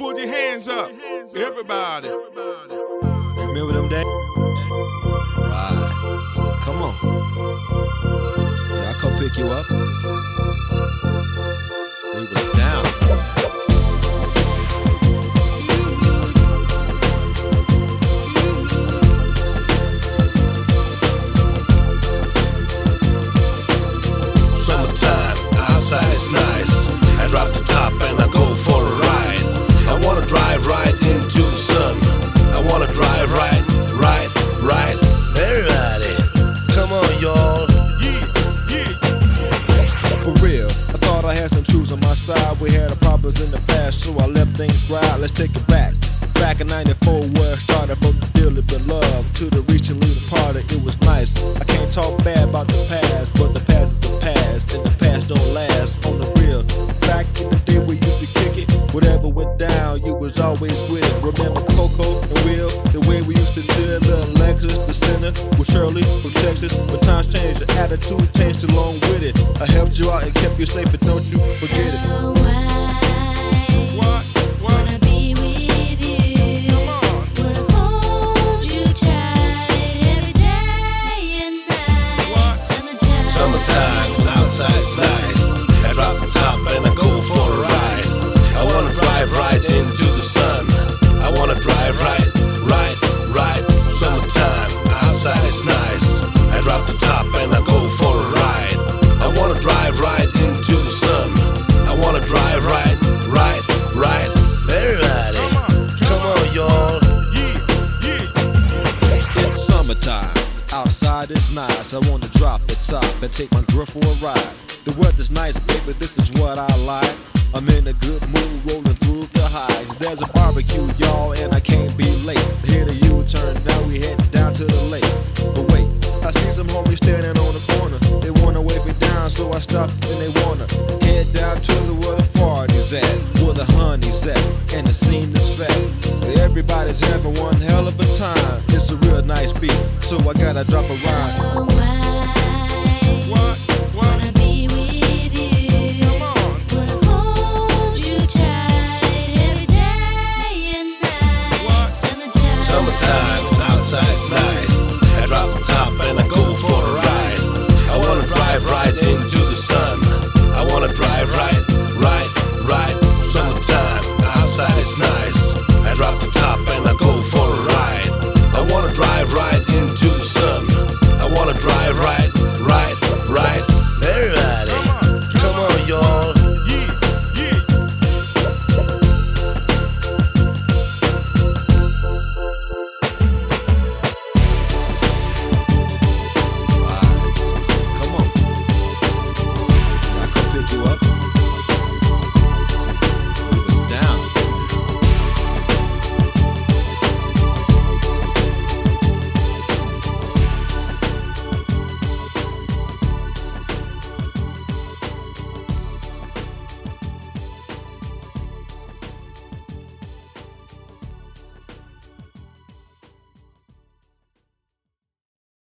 with your hands up. Everybody. Remember them days? Right. Come on. Yeah, I come pick you up. We was down. Summertime, outside is nice. I drop the top and I I had some truths on my side. We had our problems in the past, so I left things right. Let's take it back. Back in 94, where I started from the deal of love to the leading party, it was nice. I can't talk bad about the past, but the past is the past, and the past don't last on the real. Back in the day, we used to kick it. Whatever went down, you was always with. Remember Coco and Will, the way we used to deal, little Lexus, the sinner, with Shirley from Texas. But times changed, the attitude changed along with it. I helped you out and kept you safe, but don't you forget it. What? What? What? Summertime, outside's nice. I drop the top outside is nice. I wanna drop the top and take my girl for a ride. The weather's nice, baby, this is what I like. I'm in a good mood, rolling through the highs. There's a barbecue, y'all, and I can't be late. Hit a U-turn, now we head down to the lake. But wait, I see some homies standing on the corner. They wanna wave me down, so I stop and they beat, so I gotta drop a rhyme. What? What? Come on. What? Summertime, outside's